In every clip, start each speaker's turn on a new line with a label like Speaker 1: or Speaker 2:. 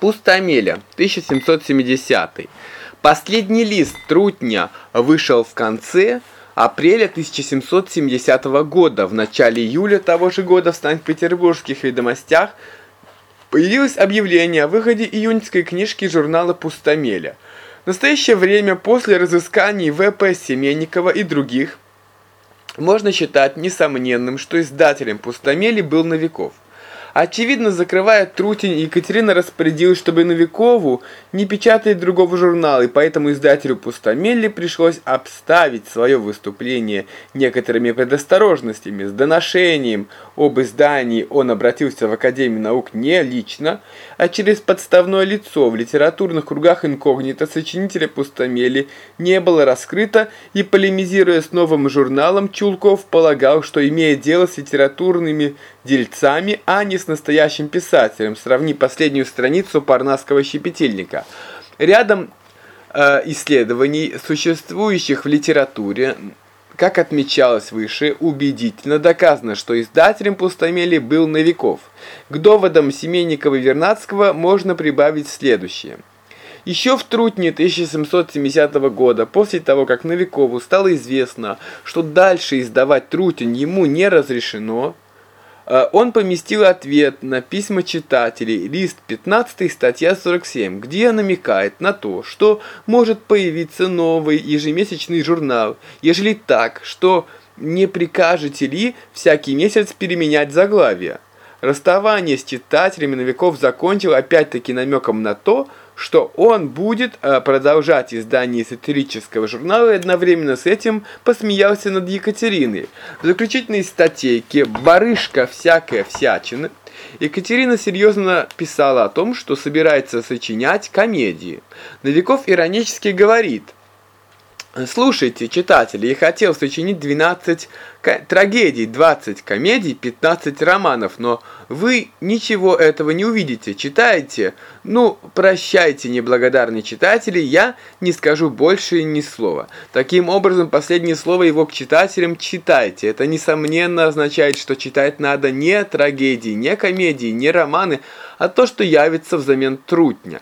Speaker 1: Пустомеля, 1770. Последний лист Трутня вышел в конце апреля 1770 года. В начале июля того же года в Санкт-Петербургских ведомостях появилось объявление о выходе июньской книжки журнала «Пустомеля». В настоящее время, после разысканий В.П. Семенникова и других, можно считать несомненным, что издателем «Пустомели» был Новиков. Очевидно, закрывая Трутень, Екатерина распорядилась, чтобы Новикову не печатать другого журнала, и поэтому издателю Пустомелли пришлось обставить свое выступление некоторыми предосторожностями. С доношением об издании он обратился в Академию наук не лично, а через подставное лицо. В литературных кругах инкогнито сочинителя Пустомели не было раскрыто, и полемизируя с новым журналом, Чулков полагал, что имея дело с литературными дельцами, а не с настоящим писателем. Сравни последнюю страницу Парнасского щепетильника. Рядом э, исследований, существующих в литературе, как отмечалось выше, убедительно доказано, что издателем пустомели был Новиков. К доводам Семенникова и Вернадского можно прибавить следующее. Еще в Трутне 1770 года, после того, как Новикову стало известно, что дальше издавать Трутень ему не разрешено, он поместил ответ на письма читателей, лист 15, статья 47, где намекает на то, что может появиться новый ежемесячный журнал, ежели так, что не прикажете ли всякий месяц переменять заглавие. Расставание с читателями Новиков закончил опять-таки намеком на то, что он будет э, продолжать издание сатирического журнала и одновременно с этим посмеялся над Екатериной. В заключительной статейке «Барышка всякая всячина» Екатерина серьезно писала о том, что собирается сочинять комедии. Новиков иронически говорит – Слушайте, читатели, я хотел сочинить 12 трагедий, 20 комедий, 15 романов, но вы ничего этого не увидите. Читаете? Ну, прощайте, неблагодарные читатели, я не скажу больше ни слова. Таким образом, последнее слово его к читателям «читайте». Это, несомненно, означает, что читать надо не трагедии, не комедии, не романы, а то, что явится взамен трутня.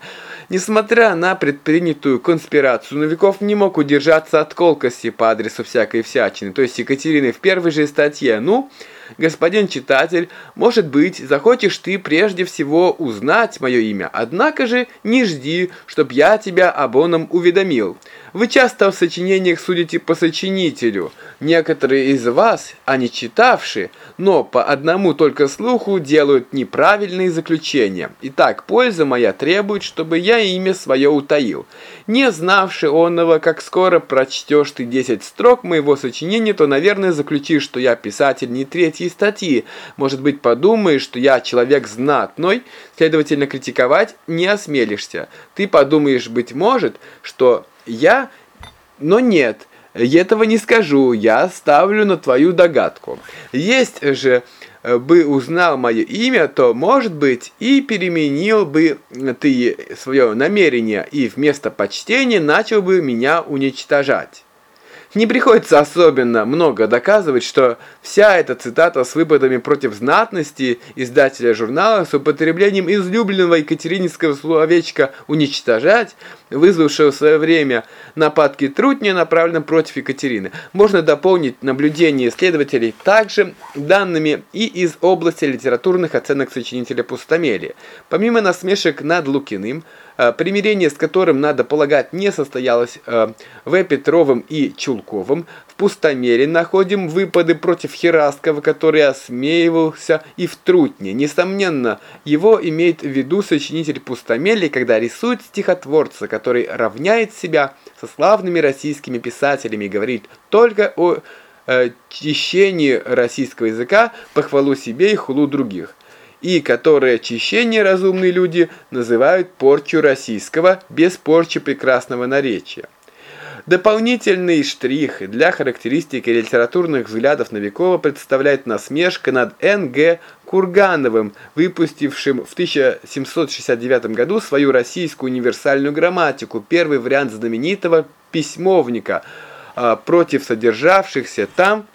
Speaker 1: Несмотря на предпринятую конспирацию, Новиков не мог удержаться от колкости по адресу всякой всячины, то есть Екатерины в первой же статье. Ну, господин читатель, может быть, захочешь ты прежде всего узнать мое имя, однако же не жди, чтоб я тебя об уведомил. Вы часто в сочинениях судите по сочинителю. Некоторые из вас, а не читавшие, но по одному только слуху делают неправильные заключения. Итак, польза моя требует, чтобы я имя свое утаил. Не знавши онного, как скоро прочтешь ты 10 строк моего сочинения, то, наверное, заключишь, что я писатель не третьей статьи. Может быть, подумаешь, что я человек знатной, следовательно, критиковать не осмелишься. Ты подумаешь, быть может, что я, но нет, этого не скажу, я ставлю на твою догадку. Есть же э, бы узнал мое имя, то, может быть, и переменил бы ты свое намерение и вместо почтения начал бы меня уничтожать. Не приходится особенно много доказывать, что вся эта цитата с выпадами против знатности издателя журнала с употреблением излюбленного екатерининского словечка «уничтожать», вызвавшего в свое время нападки Трутня, направлена против Екатерины. Можно дополнить наблюдение исследователей также данными и из области литературных оценок сочинителя Пустомелия. Помимо насмешек над Лукиным, примирение с которым, надо полагать, не состоялось э, В. Петровым и Чулковым. В пустомере находим выпады против Хераскова, который осмеивался и в Трутне. Несомненно, его имеет в виду сочинитель пустомели, когда рисует стихотворца, который равняет себя со славными российскими писателями и говорит только о э, чищении российского языка, похвалу себе и хулу других и которое очищение разумные люди называют порчу российского без порчи прекрасного наречия. Дополнительный штрих для характеристики литературных взглядов Новикова представляет насмешка над Н.Г. Кургановым, выпустившим в 1769 году свою российскую универсальную грамматику, первый вариант знаменитого письмовника, а, против содержавшихся там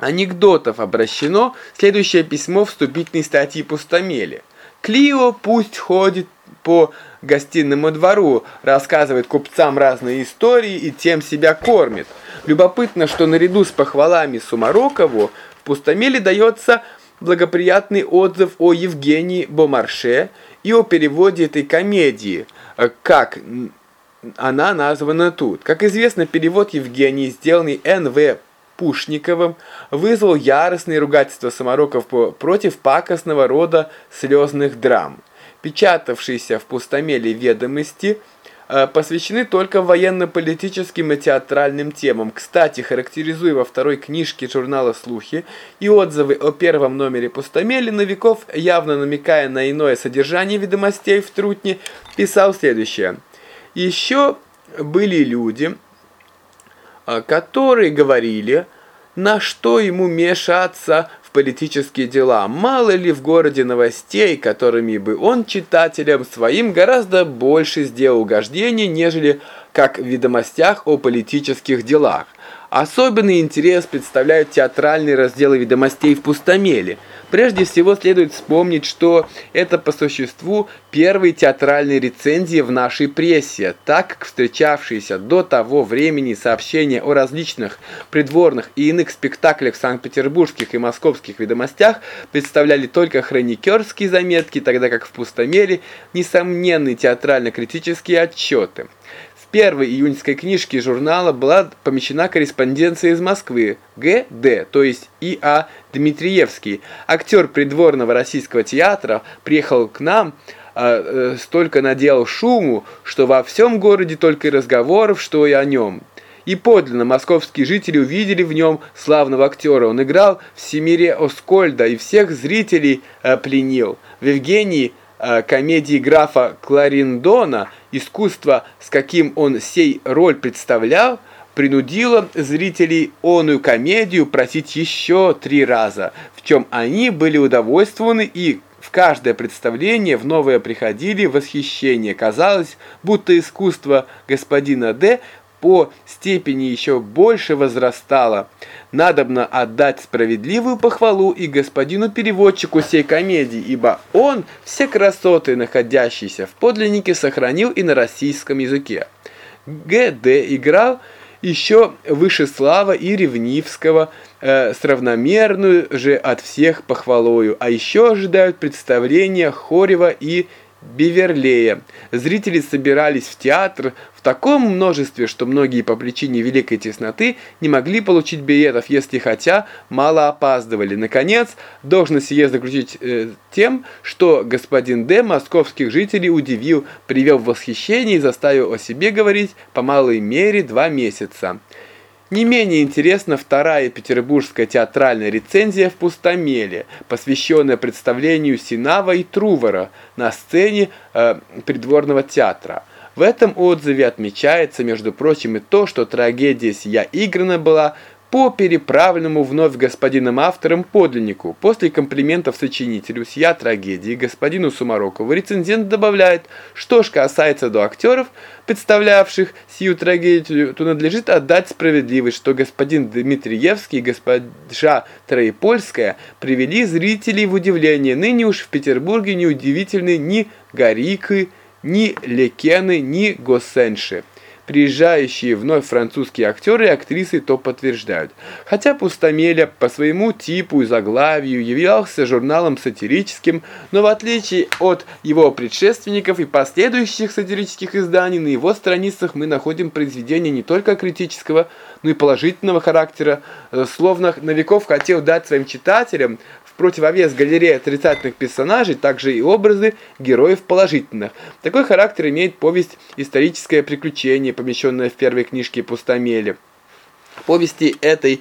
Speaker 1: анекдотов обращено следующее письмо вступительной статьи Пустомели. Клио пусть ходит по гостиному двору, рассказывает купцам разные истории и тем себя кормит. Любопытно, что наряду с похвалами Сумарокову в Пустомеле дается благоприятный отзыв о Евгении Бомарше и о переводе этой комедии, как она названа тут. Как известно, перевод Евгении, сделанный Н.В. Пушниковым, вызвал яростные ругательства самороков против пакостного рода слезных драм. Печатавшиеся в пустомеле ведомости э, посвящены только военно-политическим и театральным темам. Кстати, характеризуя во второй книжке журнала «Слухи» и отзывы о первом номере «Пустомели», Новиков, явно намекая на иное содержание ведомостей в Трутне, писал следующее. «Еще были люди, которые говорили, на что ему мешаться в политические дела. Мало ли в городе новостей, которыми бы он читателям своим гораздо больше сделал угождения, нежели как в ведомостях о политических делах. Особенный интерес представляют театральные разделы ведомостей в Пустомеле – Прежде всего следует вспомнить, что это по существу первые театральные рецензии в нашей прессе, так как встречавшиеся до того времени сообщения о различных придворных и иных спектаклях в Санкт-Петербургских и московских ведомостях представляли только хроникерские заметки, тогда как в Пустомеле несомненные театрально-критические отчеты первой июньской книжке журнала была помещена корреспонденция из Москвы Г.Д., то есть И.А. Дмитриевский. Актер придворного российского театра приехал к нам, э, столько наделал шуму, что во всем городе только и разговоров, что и о нем. И подлинно московские жители увидели в нем славного актера. Он играл в Семире Оскольда и всех зрителей э, пленил. В Евгении э, комедии графа Клариндона искусство, с каким он сей роль представлял, принудило зрителей оную комедию просить еще три раза, в чем они были удовольствованы и в каждое представление в новое приходили восхищение. Казалось, будто искусство господина Д по степени еще больше возрастало. Надобно отдать справедливую похвалу и господину переводчику сей комедии, ибо он все красоты, находящиеся в подлиннике, сохранил и на российском языке. Г.Д. играл еще выше слава и Ревнивского, э, с равномерную же от всех похвалою, а еще ожидают представления Хорева и Биверлея. Зрители собирались в театр в таком множестве, что многие по причине великой тесноты не могли получить билетов, если хотя мало опаздывали. Наконец, должен сие заключить э, тем, что господин Д. московских жителей удивил, привел в восхищение и заставил о себе говорить по малой мере два месяца. Не менее интересна вторая петербургская театральная рецензия в Пустомеле, посвященная представлению Синава и Трувора на сцене э, придворного театра. В этом отзыве отмечается, между прочим, и то, что трагедия сия играна была по переправленному вновь господином автором подлиннику. После комплиментов сочинителю сия трагедии господину Сумарокову рецензент добавляет, что ж касается до актеров, представлявших сию трагедию, то надлежит отдать справедливость, что господин Дмитриевский и госпожа Троепольская привели зрителей в удивление. Ныне уж в Петербурге не удивительны ни Гарикы, ни Лекены, ни Госсенши приезжающие вновь французские актеры и актрисы то подтверждают. Хотя «Пустомеля» по своему типу и заглавию являлся журналом сатирическим, но в отличие от его предшественников и последующих сатирических изданий, на его страницах мы находим произведения не только критического, но и положительного характера, словно Новиков хотел дать своим читателям противовес галереи отрицательных персонажей также и образы героев положительных. Такой характер имеет повесть «Историческое приключение», помещенная в первой книжке Пустомели. Повести этой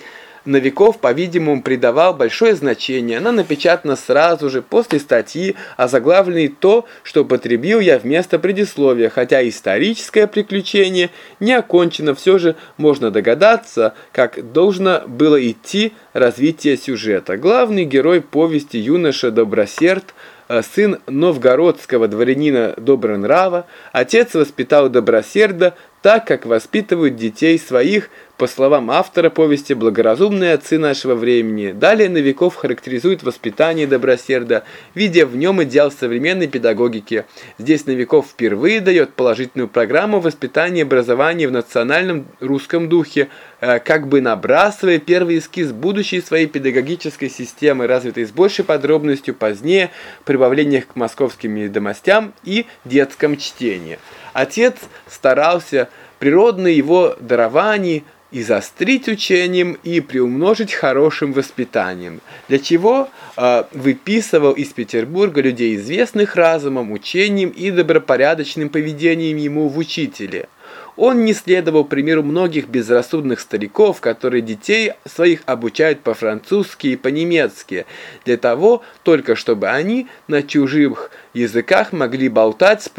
Speaker 1: Новиков, по-видимому, придавал большое значение. Она напечатана сразу же после статьи, а заглавленной то, что потребил я вместо предисловия, хотя историческое приключение не окончено, все же можно догадаться, как должно было идти развитие сюжета. Главный герой повести юноша Добросерд э, – сын новгородского дворянина Добронрава, отец воспитал Добросерда так, как воспитывают детей своих по словам автора повести «Благоразумные отцы нашего времени». Далее Новиков характеризует воспитание Добросерда, видя в нем идеал современной педагогики. Здесь Новиков впервые дает положительную программу воспитания и образования в национальном русском духе, э, как бы набрасывая первый эскиз будущей своей педагогической системы, развитой с большей подробностью позднее, прибавлениях к московским ведомостям и детском чтении. Отец старался природные его дарования и заострить учением и приумножить хорошим воспитанием, для чего э, выписывал из Петербурга людей известных разумом, учением и добропорядочным поведением ему в учителе – он не следовал примеру многих безрассудных стариков, которые детей своих обучают по-французски и по-немецки, для того только чтобы они на чужих языках могли болтать с,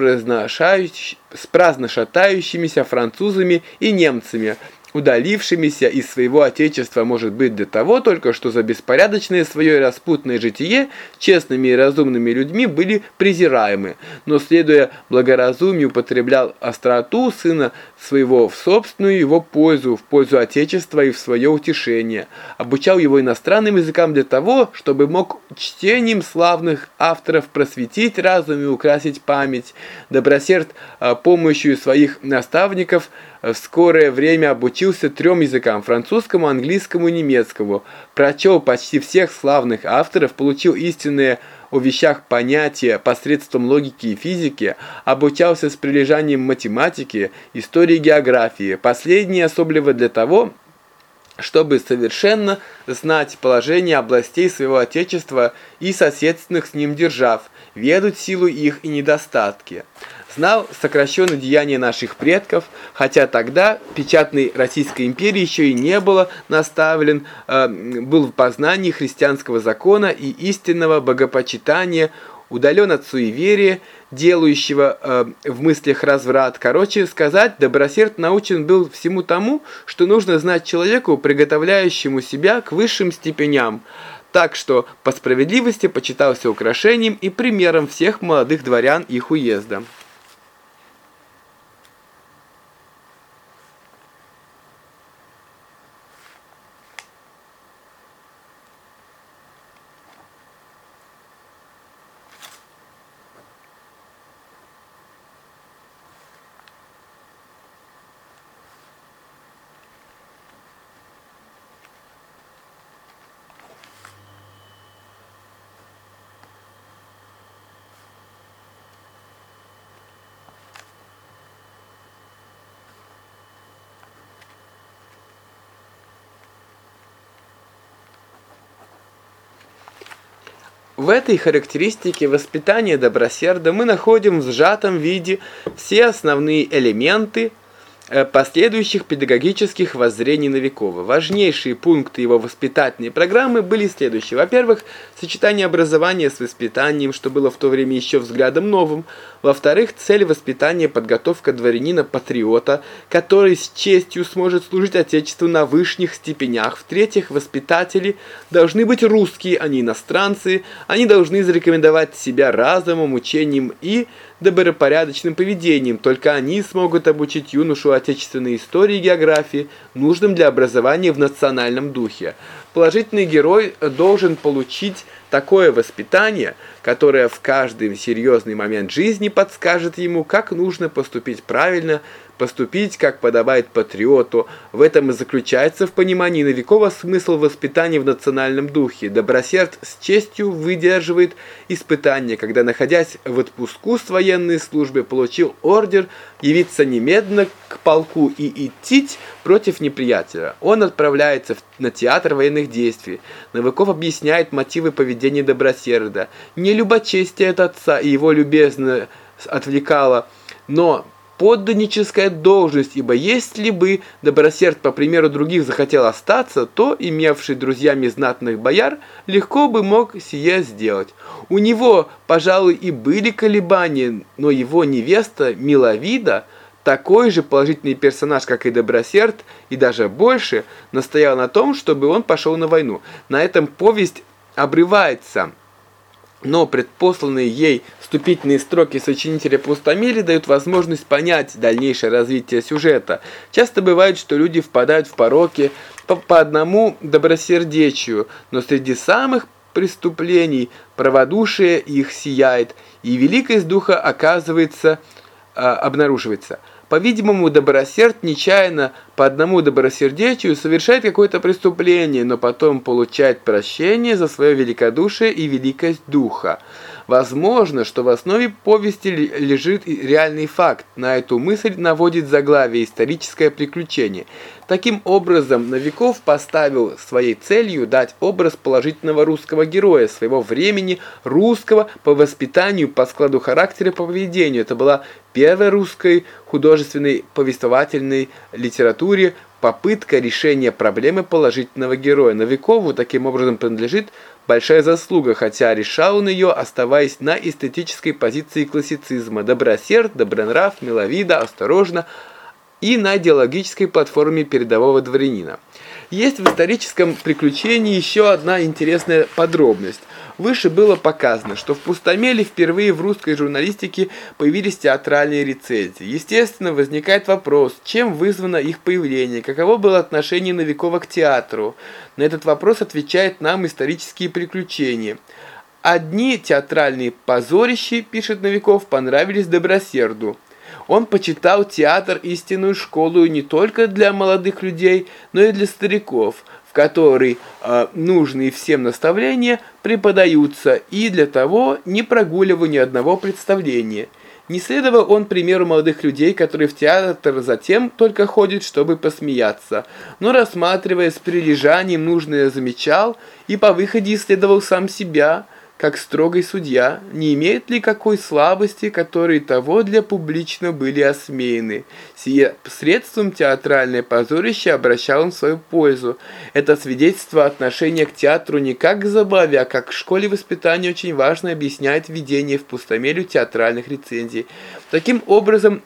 Speaker 1: с праздно французами и немцами, удалившимися из своего отечества, может быть, для того только, что за беспорядочное свое распутное житие честными и разумными людьми были презираемы, но, следуя благоразумию, употреблял остроту сына своего в собственную его пользу, в пользу отечества и в свое утешение, обучал его иностранным языкам для того, чтобы мог чтением славных авторов просветить разум и украсить память, добросерд а, помощью своих наставников – в скорое время обучился трем языкам – французскому, английскому и немецкому, прочел почти всех славных авторов, получил истинные о вещах понятия посредством логики и физики, обучался с прилежанием математики, истории и географии. Последнее особливо для того, чтобы совершенно знать положение областей своего отечества и соседственных с ним держав, ведать силу их и недостатки. Знал сокращенное деяния наших предков, хотя тогда печатной Российской империи еще и не было наставлен, э, был в познании христианского закона и истинного богопочитания, удален от суеверия, делающего э, в мыслях разврат. Короче сказать, Добросерд научен был всему тому, что нужно знать человеку, приготовляющему себя к высшим степеням, так что по справедливости почитался украшением и примером всех молодых дворян их уезда. В этой характеристике воспитания Добросерда мы находим в сжатом виде все основные элементы последующих педагогических воззрений Новикова. Важнейшие пункты его воспитательной программы были следующие. Во-первых, сочетание образования с воспитанием, что было в то время еще взглядом новым. Во-вторых, цель воспитания – подготовка дворянина-патриота, который с честью сможет служить Отечеству на высших степенях. В-третьих, воспитатели должны быть русские, а не иностранцы. Они должны зарекомендовать себя разумом, учением и добропорядочным поведением. Только они смогут обучить юношу отечественной истории и географии, нужным для образования в национальном духе. Положительный герой должен получить такое воспитание, которое в каждый серьезный момент жизни подскажет ему, как нужно поступить правильно, поступить, как подобает патриоту. В этом и заключается в понимании Новикова смысл воспитания в национальном духе. Добросерд с честью выдерживает испытания, когда, находясь в отпуску с военной службы, получил ордер явиться немедленно к полку и идти против неприятеля. Он отправляется на театр военных действий. Новиков объясняет мотивы поведения Добросерда. Не любочестие от отца и его любезно отвлекало, но подданническая должность, ибо если бы Добросерд, по примеру других, захотел остаться, то, имевший друзьями знатных бояр, легко бы мог сие сделать. У него, пожалуй, и были колебания, но его невеста Миловида, такой же положительный персонаж, как и Добросерд, и даже больше, настоял на том, чтобы он пошел на войну. На этом повесть обрывается. но предпосланные ей вступительные строки сочинителя Пустомели дают возможность понять дальнейшее развитие сюжета. Часто бывает, что люди впадают в пороки по, по одному добросердечию, но среди самых преступлений праводушие их сияет, и великость духа оказывается, обнаруживается. По-видимому, добросерд нечаянно по одному добросердечию совершает какое-то преступление, но потом получает прощение за свое великодушие и великость духа. Возможно, что в основе повести лежит реальный факт. На эту мысль наводит заглавие «Историческое приключение». Таким образом, Новиков поставил своей целью дать образ положительного русского героя своего времени, русского по воспитанию, по складу характера, по поведению. Это была первая русской художественной повествовательной литературе попытка решения проблемы положительного героя. Новикову таким образом принадлежит большая заслуга, хотя решал он ее, оставаясь на эстетической позиции классицизма. Добросерд, добронрав, миловидо, осторожно и на идеологической платформе передового дворянина. Есть в историческом приключении еще одна интересная подробность. Выше было показано, что в Пустомеле впервые в русской журналистике появились театральные рецензии. Естественно, возникает вопрос, чем вызвано их появление, каково было отношение Новикова к театру. На этот вопрос отвечает нам исторические приключения. Одни театральные позорищи, пишет Новиков, понравились Добросерду. Он почитал театр истинную школу не только для молодых людей, но и для стариков – в которой э, нужные всем наставления преподаются, и для того не прогуливая ни одного представления. Не следовал он примеру молодых людей, которые в театр затем только ходят, чтобы посмеяться, но рассматривая с прилежанием нужное замечал и по выходе исследовал сам себя – как строгий судья, не имеет ли какой слабости, которые того для публично были осмеяны. Сие средством театральное позорище обращал он в свою пользу. Это свидетельство отношения к театру не как к забаве, а как к школе воспитания очень важно объясняет введение в пустомелю театральных рецензий. Таким образом,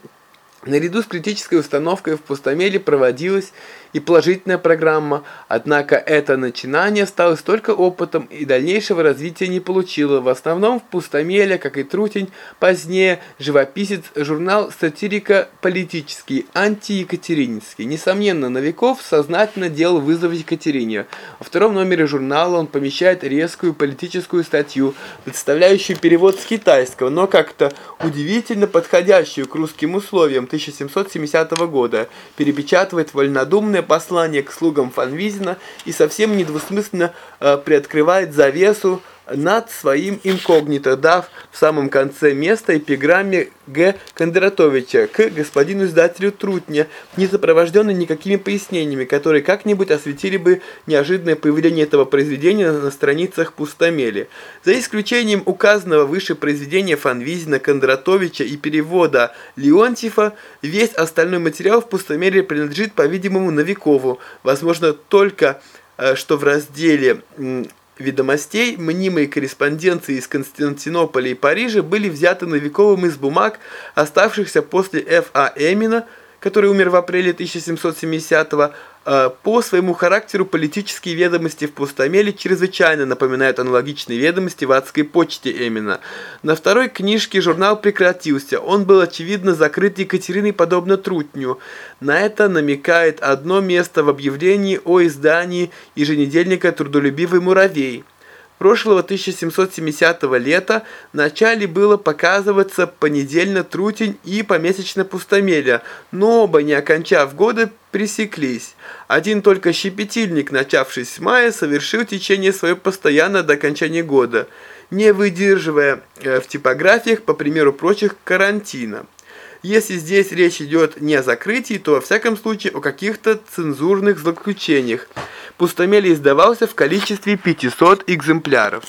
Speaker 1: наряду с критической установкой в пустомеле проводилась и положительная программа, однако это начинание стало только опытом и дальнейшего развития не получило. В основном в Пустомеле, как и Трутень, позднее живописец журнал «Сатирика-политический», антиекатерининский. Несомненно, Новиков сознательно делал вызов Екатерине. Во втором номере журнала он помещает резкую политическую статью, представляющую перевод с китайского, но как-то удивительно подходящую к русским условиям 1770 года, перепечатывает вольнодумное послание к слугам Фанвизина и совсем недвусмысленно э, приоткрывает завесу над своим инкогнито, дав в самом конце место эпиграмме Г. Кондратовича к господину издателю Трутня, не сопровожденной никакими пояснениями, которые как-нибудь осветили бы неожиданное появление этого произведения на страницах Пустомели. За исключением указанного выше произведения Фанвизина, Кондратовича и перевода Леонтьева, весь остальной материал в Пустомеле принадлежит, по-видимому, Новикову, возможно, только э, что в разделе ведомостей мнимые корреспонденции из Константинополя и Парижа были взяты Новиковым из бумаг, оставшихся после Ф.А. Эмина, который умер в апреле 1770-го, э, по своему характеру политические ведомости в Пустомеле чрезвычайно напоминают аналогичные ведомости в адской почте Эмина. На второй книжке журнал прекратился, он был очевидно закрыт Екатериной подобно Трутню. На это намекает одно место в объявлении о издании еженедельника «Трудолюбивый муравей» прошлого 1770 лета начали было показываться понедельно Трутень и помесячно Пустомеля, но оба, не окончав года, пресеклись. Один только щепетильник, начавшись с мая, совершил течение свое постоянно до окончания года, не выдерживая э, в типографиях, по примеру прочих, карантина. Если здесь речь идет не о закрытии, то во всяком случае о каких-то цензурных злоключениях. Пустомель издавался в количестве 500 экземпляров.